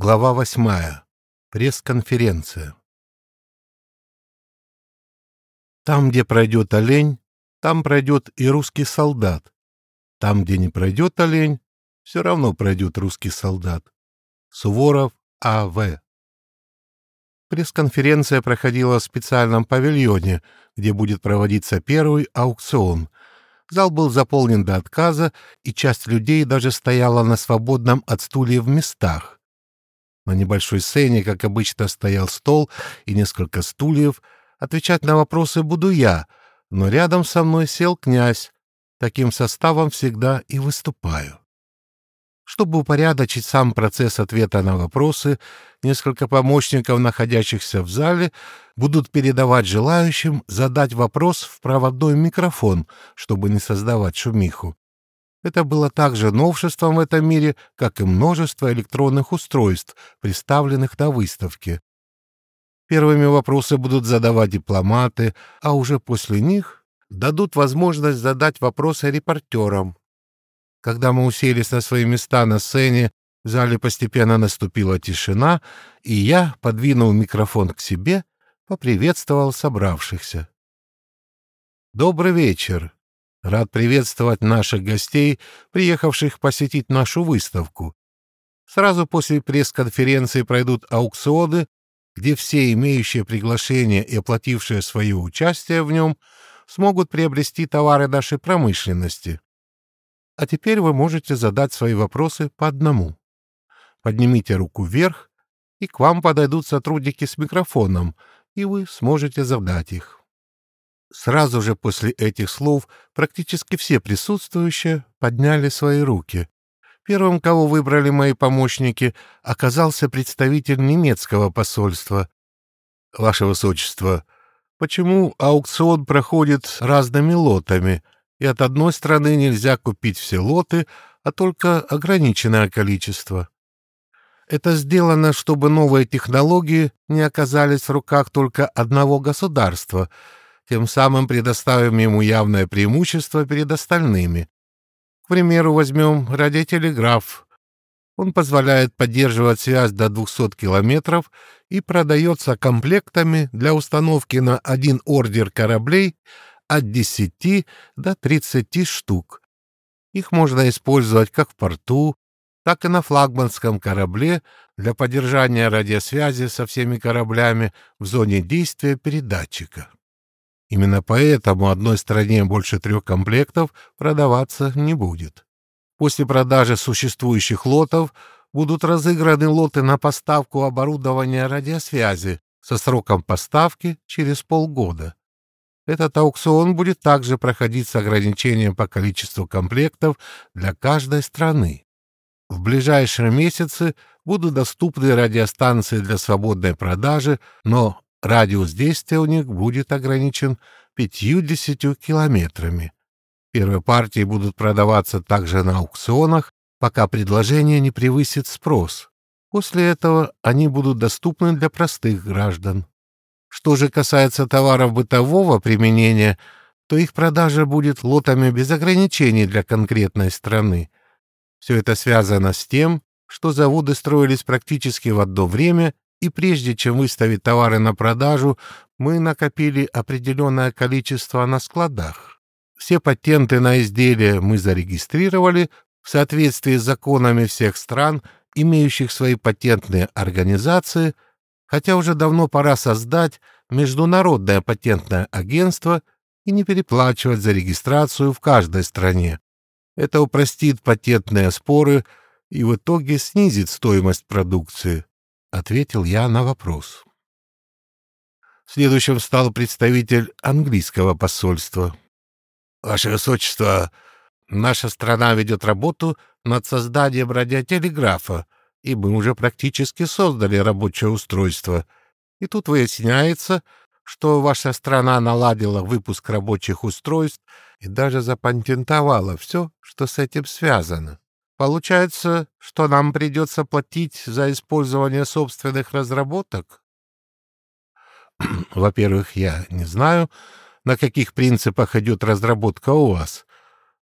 Глава восьмая. Пресс-конференция. Там, где пройдет олень, там пройдет и русский солдат. Там, где не пройдет олень, все равно пройдет русский солдат. Суворов А.В. Пресс-конференция проходила в специальном павильоне, где будет проводиться первый аукцион. Зал был заполнен до отказа, и часть людей даже стояла на свободном от стульев местах. На небольшой сцене, как обычно, стоял стол и несколько стульев. Отвечать на вопросы буду я, но рядом со мной сел князь. Таким составом всегда и выступаю. Чтобы упорядочить сам процесс ответа на вопросы, несколько помощников, находящихся в зале, будут передавать желающим задать вопрос в проводной микрофон, чтобы не создавать шумиху. Это было также новшеством в этом мире, как и множество электронных устройств, представленных на выставке. Первыми вопросы будут задавать дипломаты, а уже после них дадут возможность задать вопросы репортерам. Когда мы уселись на свои места на сцене, в зале постепенно наступила тишина, и я, подвинув микрофон к себе, поприветствовал собравшихся. «Добрый вечер!» Рад приветствовать наших гостей, приехавших посетить нашу выставку. Сразу после пресс-конференции пройдут аукционы, где все имеющие приглашение и оплатившие свое участие в нем смогут приобрести товары нашей промышленности. А теперь вы можете задать свои вопросы по одному. Поднимите руку вверх, и к вам подойдут сотрудники с микрофоном, и вы сможете задать их. Сразу же после этих слов практически все присутствующие подняли свои руки. Первым, кого выбрали мои помощники, оказался представитель немецкого посольства. «Ваше Высочество, почему аукцион проходит разными лотами, и от одной страны нельзя купить все лоты, а только ограниченное количество?» Это сделано, чтобы новые технологии не оказались в руках только одного государства — тем самым предоставим ему явное преимущество перед остальными. К примеру, возьмем радиотелеграф. Он позволяет поддерживать связь до 200 километров и продается комплектами для установки на один ордер кораблей от 10 до 30 штук. Их можно использовать как в порту, так и на флагманском корабле для поддержания радиосвязи со всеми кораблями в зоне действия передатчика. Именно поэтому одной стране больше трех комплектов продаваться не будет. После продажи существующих лотов будут разыграны лоты на поставку оборудования радиосвязи со сроком поставки через полгода. Этот аукцион будет также проходить с ограничением по количеству комплектов для каждой страны. В ближайшие месяцы будут доступны радиостанции для свободной продажи, но Радиус действия у них будет ограничен 50 километрами. Первые партии будут продаваться также на аукционах, пока предложение не превысит спрос. После этого они будут доступны для простых граждан. Что же касается товаров бытового применения, то их продажа будет лотами без ограничений для конкретной страны. Все это связано с тем, что заводы строились практически в одно время и прежде чем выставить товары на продажу, мы накопили определенное количество на складах. Все патенты на изделия мы зарегистрировали в соответствии с законами всех стран, имеющих свои патентные организации, хотя уже давно пора создать международное патентное агентство и не переплачивать за регистрацию в каждой стране. Это упростит патентные споры и в итоге снизит стоимость продукции. — ответил я на вопрос. Следующим стал представитель английского посольства. «Ваше Высочество, наша страна ведет работу над созданием радиотелеграфа, и мы уже практически создали рабочее устройство. И тут выясняется, что ваша страна наладила выпуск рабочих устройств и даже запатентовала все, что с этим связано. Получается, что нам придется платить за использование собственных разработок? Во-первых, я не знаю, на каких принципах идет разработка у вас.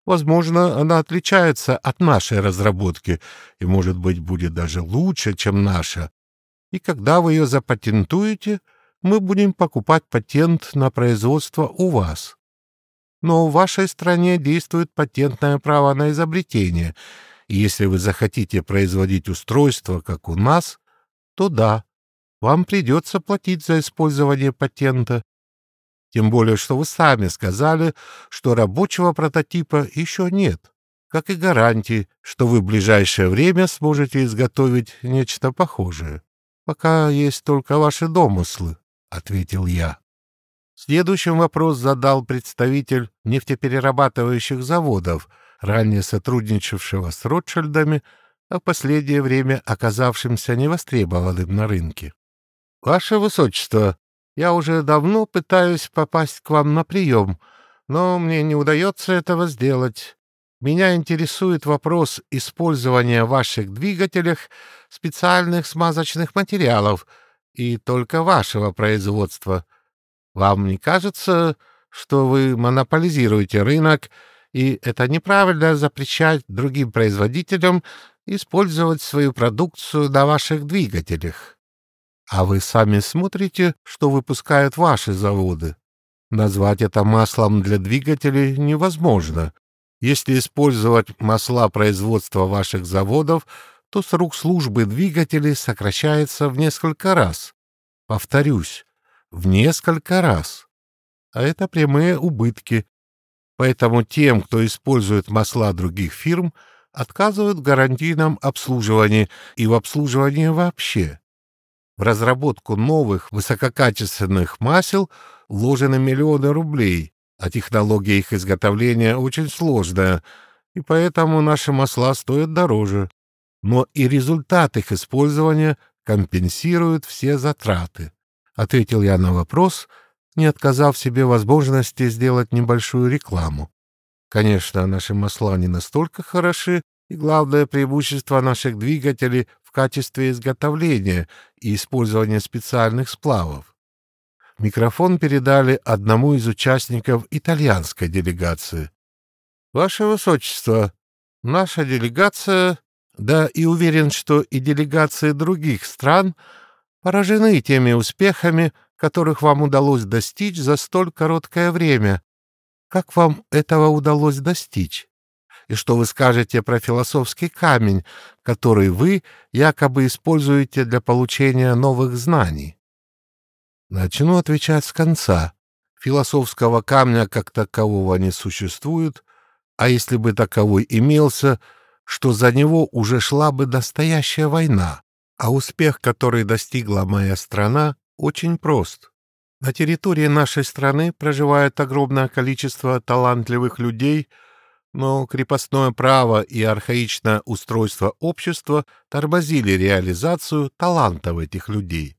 Возможно, она отличается от нашей разработки и, может быть, будет даже лучше, чем наша. И когда вы ее запатентуете, мы будем покупать патент на производство у вас. Но в вашей стране действует патентное право на изобретение, если вы захотите производить устройство, как у нас, то да, вам придется платить за использование патента. Тем более, что вы сами сказали, что рабочего прототипа еще нет, как и гарантии, что вы в ближайшее время сможете изготовить нечто похожее. Пока есть только ваши домыслы, — ответил я. Следующим вопрос задал представитель нефтеперерабатывающих заводов, ранее сотрудничавшего с Ротшильдами, а в последнее время оказавшимся невостребованным на рынке. «Ваше Высочество, я уже давно пытаюсь попасть к вам на прием, но мне не удается этого сделать. Меня интересует вопрос использования в ваших двигателях специальных смазочных материалов и только вашего производства. Вам не кажется, что вы монополизируете рынок, и это неправильно запрещать другим производителям использовать свою продукцию на ваших двигателях? А вы сами смотрите, что выпускают ваши заводы. Назвать это маслом для двигателей невозможно. Если использовать масла производства ваших заводов, то срок службы двигателей сокращается в несколько раз. Повторюсь, в несколько раз. А это прямые убытки. Поэтому тем, кто использует масла других фирм, отказывают в гарантийном обслуживании и в обслуживании вообще. В разработку новых высококачественных масел вложены миллионы рублей, а технология их изготовления очень сложная, и поэтому наши масла стоят дороже. Но и результат их использования компенсирует все затраты. Ответил я на вопрос, не отказав себе возможности сделать небольшую рекламу. Конечно, наши масла не настолько хороши, и главное преимущество наших двигателей качестве изготовления и использования специальных сплавов. Микрофон передали одному из участников итальянской делегации. «Ваше Высочество, наша делегация, да и уверен, что и делегации других стран, поражены теми успехами, которых вам удалось достичь за столь короткое время. Как вам этого удалось достичь?» и что вы скажете про философский камень, который вы якобы используете для получения новых знаний. Начну отвечать с конца. Философского камня как такового не существует, а если бы таковой имелся, что за него уже шла бы настоящая война, а успех, который достигла моя страна, очень прост. На территории нашей страны проживает огромное количество талантливых людей — но крепостное право и архаичное устройство общества тормозили реализацию талантов этих людей.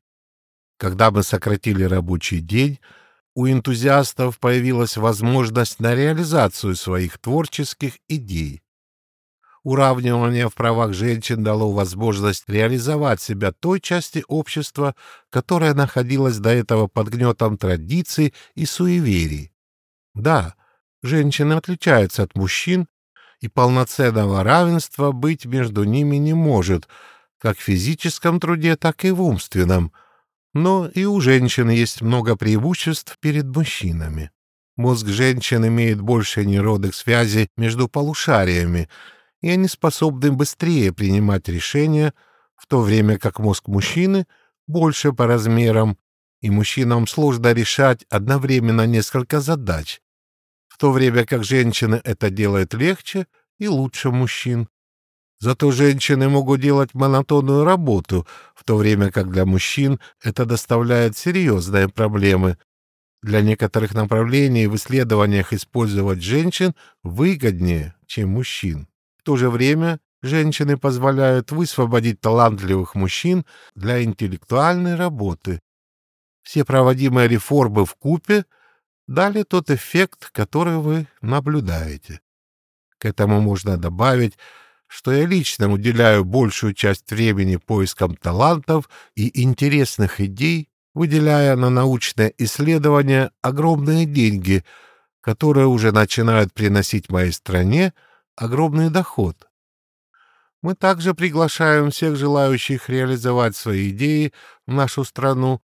Когда мы сократили рабочий день, у энтузиастов появилась возможность на реализацию своих творческих идей. Уравнивание в правах женщин дало возможность реализовать себя той части общества, которая находилась до этого под гнетом традиций и суеверий. Да, Женщины отличаются от мужчин, и полноценного равенства быть между ними не может, как в физическом труде, так и в умственном. Но и у женщин есть много преимуществ перед мужчинами. Мозг женщин имеет больше нейронных связей между полушариями, и они способны быстрее принимать решения, в то время как мозг мужчины больше по размерам, и мужчинам сложно решать одновременно несколько задач в то время как женщины это делают легче и лучше мужчин. Зато женщины могут делать монотонную работу, в то время как для мужчин это доставляет серьезные проблемы. Для некоторых направлений в исследованиях использовать женщин выгоднее, чем мужчин. То же время женщины позволяют высвободить талантливых мужчин для интеллектуальной работы. Все проводимые реформы в купе дали тот эффект, который вы наблюдаете. К этому можно добавить, что я лично уделяю большую часть времени поискам талантов и интересных идей, выделяя на научное исследование огромные деньги, которые уже начинают приносить моей стране огромный доход. Мы также приглашаем всех желающих реализовать свои идеи в нашу страну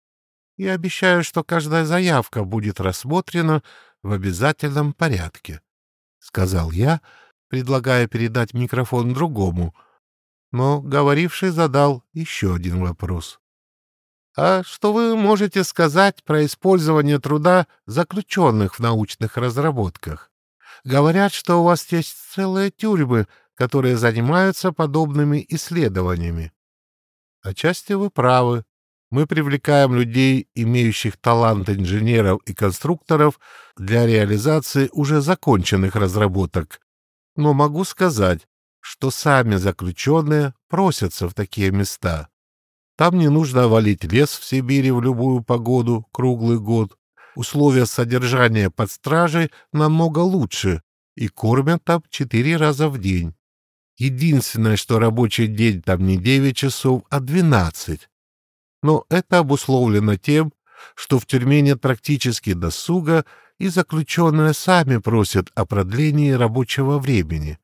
и обещаю, что каждая заявка будет рассмотрена в обязательном порядке, — сказал я, предлагая передать микрофон другому, но говоривший задал еще один вопрос. А что вы можете сказать про использование труда заключенных в научных разработках? Говорят, что у вас есть целые тюрьмы, которые занимаются подобными исследованиями. Отчасти вы правы. Мы привлекаем людей, имеющих талант инженеров и конструкторов, для реализации уже законченных разработок. Но могу сказать, что сами заключенные просятся в такие места. Там не нужно валить лес в Сибири в любую погоду, круглый год. Условия содержания под стражей намного лучше, и кормят там четыре раза в день. Единственное, что рабочий день там не девять часов, а двенадцать. Но это обусловлено тем, что в тюрьме нет практически досуга, и заключенные сами просят о продлении рабочего времени.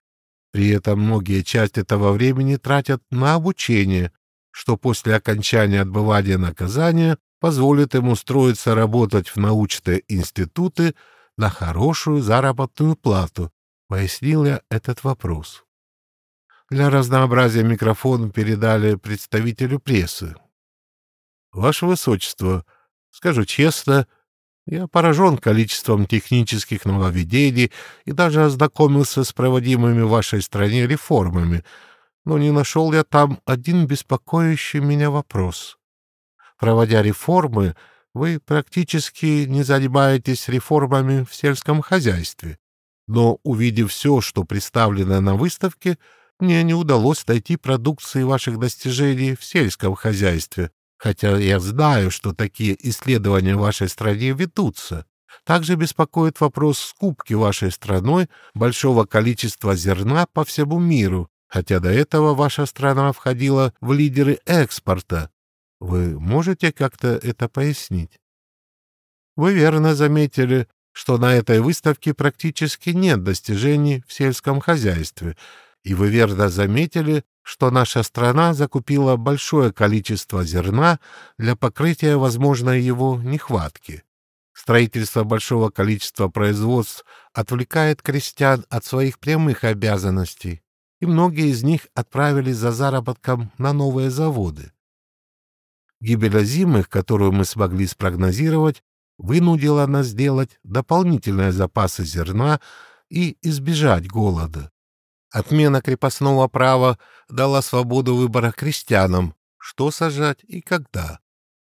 При этом многие часть этого времени тратят на обучение, что после окончания отбывания наказания позволит им устроиться работать в научные институты на хорошую заработную плату, пояснил я этот вопрос. Для разнообразия микрофон передали представителю прессы. Ваше Высочество, скажу честно, я поражен количеством технических нововведений и даже ознакомился с проводимыми в вашей стране реформами, но не нашел я там один беспокоящий меня вопрос. Проводя реформы, вы практически не занимаетесь реформами в сельском хозяйстве. Но, увидев все, что представлено на выставке, мне не удалось найти продукции ваших достижений в сельском хозяйстве, хотя я знаю, что такие исследования в вашей стране ведутся. Также беспокоит вопрос скупки вашей страной большого количества зерна по всему миру, хотя до этого ваша страна входила в лидеры экспорта. Вы можете как-то это пояснить? Вы верно заметили, что на этой выставке практически нет достижений в сельском хозяйстве, и вы верно заметили, что наша страна закупила большое количество зерна для покрытия возможной его нехватки. Строительство большого количества производств отвлекает крестьян от своих прямых обязанностей и многие из них отправились за заработком на новые заводы. Гибель озимых, которую мы смогли спрогнозировать, вынудила нас сделать дополнительные запасы зерна и избежать голода. Отмена крепостного права дала свободу выбора крестьянам, что сажать и когда.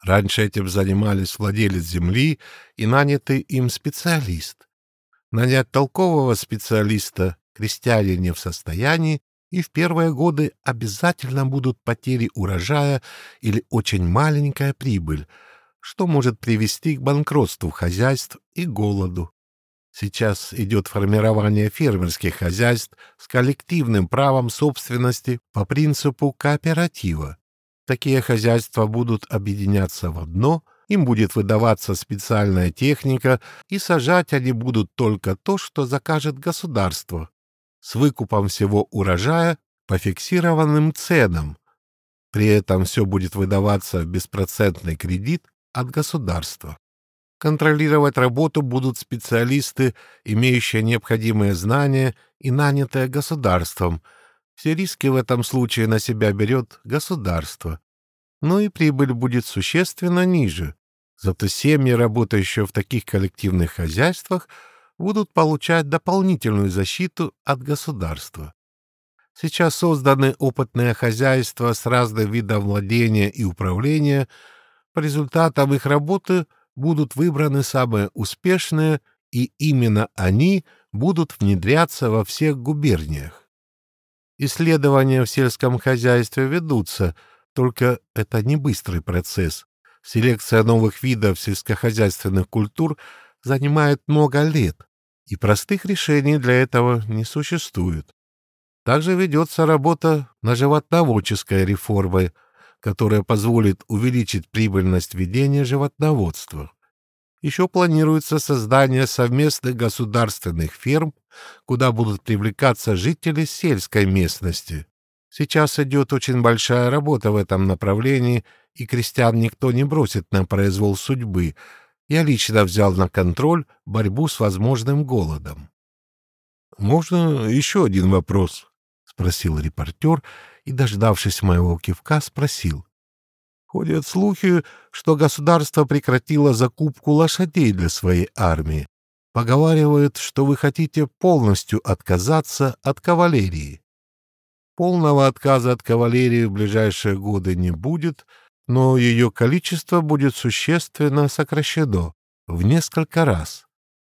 Раньше этим занимались владелец земли и нанятый им специалист. Нанять толкового специалиста крестьяне не в состоянии, и в первые годы обязательно будут потери урожая или очень маленькая прибыль, что может привести к банкротству хозяйств и голоду. Сейчас идет формирование фермерских хозяйств с коллективным правом собственности по принципу кооператива. Такие хозяйства будут объединяться в одно, им будет выдаваться специальная техника, и сажать они будут только то, что закажет государство, с выкупом всего урожая по фиксированным ценам. При этом все будет выдаваться в беспроцентный кредит от государства. Контролировать работу будут специалисты, имеющие необходимые знания и нанятые государством. Все риски в этом случае на себя берет государство. Но и прибыль будет существенно ниже. Зато семьи, работающие в таких коллективных хозяйствах, будут получать дополнительную защиту от государства. Сейчас созданы опытные хозяйства с разным видом владения и управления. По результатам их работы будут выбраны самые успешные, и именно они будут внедряться во всех губерниях. Исследования в сельском хозяйстве ведутся, только это не быстрый процесс. Селекция новых видов сельскохозяйственных культур занимает много лет и простых решений для этого не существует. Также ведется работа на животноводческой реформой, которая позволит увеличить прибыльность ведения животноводства. Еще планируется создание совместных государственных ферм, куда будут привлекаться жители сельской местности. Сейчас идет очень большая работа в этом направлении, и крестьян никто не бросит на произвол судьбы. Я лично взял на контроль борьбу с возможным голодом. «Можно еще один вопрос?» — спросил репортер и, дождавшись моего кивка, спросил. Ходят слухи, что государство прекратило закупку лошадей для своей армии. Поговаривают, что вы хотите полностью отказаться от кавалерии. Полного отказа от кавалерии в ближайшие годы не будет, но ее количество будет существенно сокращено в несколько раз.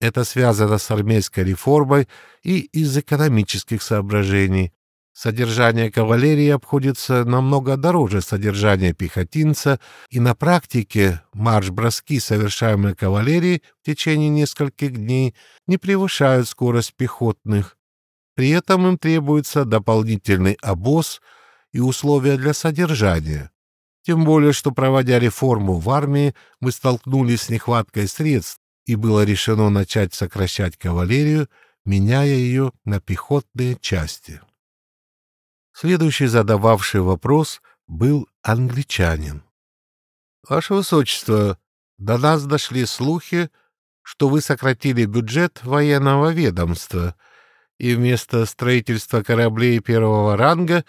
Это связано с армейской реформой и из экономических соображений. Содержание кавалерии обходится намного дороже содержания пехотинца, и на практике марш-броски, совершаемые кавалерией в течение нескольких дней, не превышают скорость пехотных. При этом им требуется дополнительный обоз и условия для содержания. Тем более, что, проводя реформу в армии, мы столкнулись с нехваткой средств, и было решено начать сокращать кавалерию, меняя ее на пехотные части. Следующий задававший вопрос был англичанин. «Ваше Высочество, до нас дошли слухи, что вы сократили бюджет военного ведомства и вместо строительства кораблей первого ранга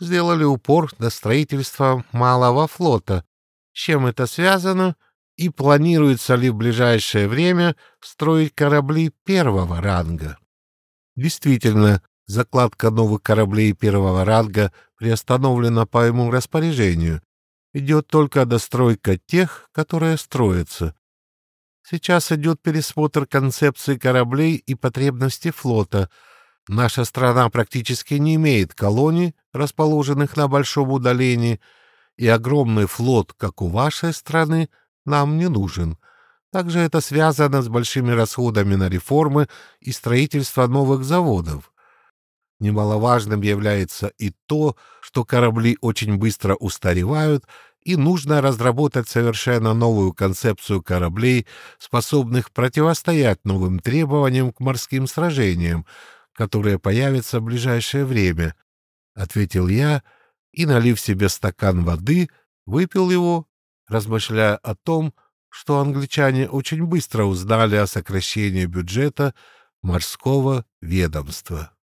сделали упор на строительство малого флота. С чем это связано и планируется ли в ближайшее время строить корабли первого ранга? Действительно, Закладка новых кораблей первого ранга приостановлена по ему распоряжению. Идет только достройка тех, которые строятся. Сейчас идет пересмотр концепции кораблей и потребностей флота. Наша страна практически не имеет колоний, расположенных на большом удалении, и огромный флот, как у вашей страны, нам не нужен. Также это связано с большими расходами на реформы и строительство новых заводов. Немаловажным является и то, что корабли очень быстро устаревают, и нужно разработать совершенно новую концепцию кораблей, способных противостоять новым требованиям к морским сражениям, которые появятся в ближайшее время, — ответил я и, налив себе стакан воды, выпил его, размышляя о том, что англичане очень быстро узнали о сокращении бюджета морского ведомства.